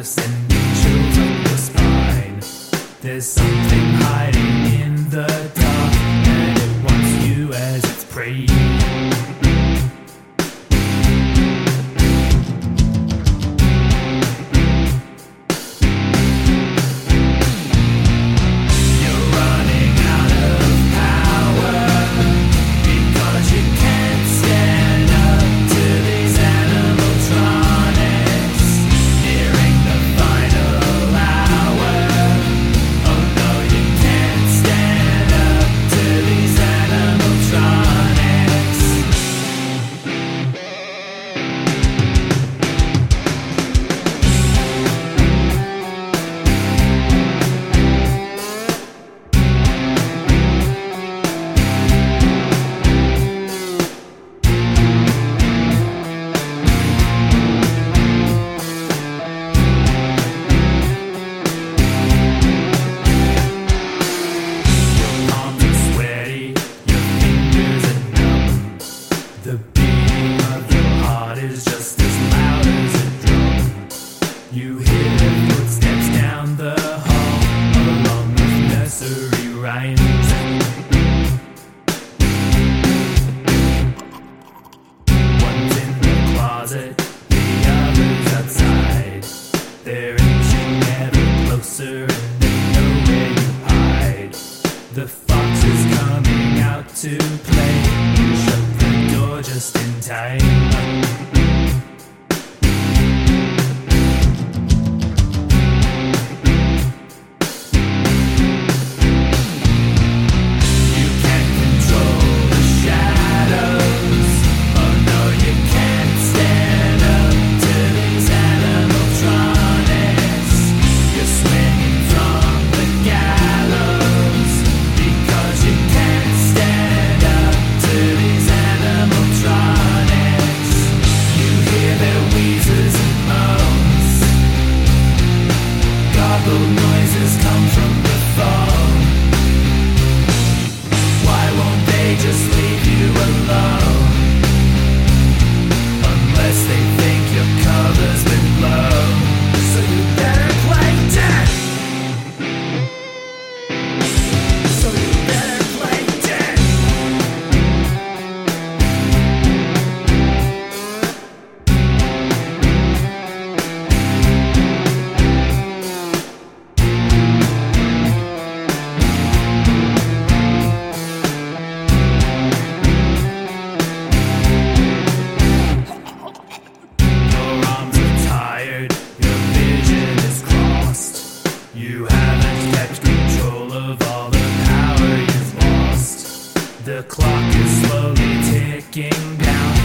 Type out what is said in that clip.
nervous and it chills up your spine. There's something hiding in the dark, and it wants you as its prey. The beating of your heart is just as loud as a drum. You hear the footsteps down the hall along with nursery rhymes. One's in the closet, the other's outside. They're inching ever closer. The clock is slowly ticking down.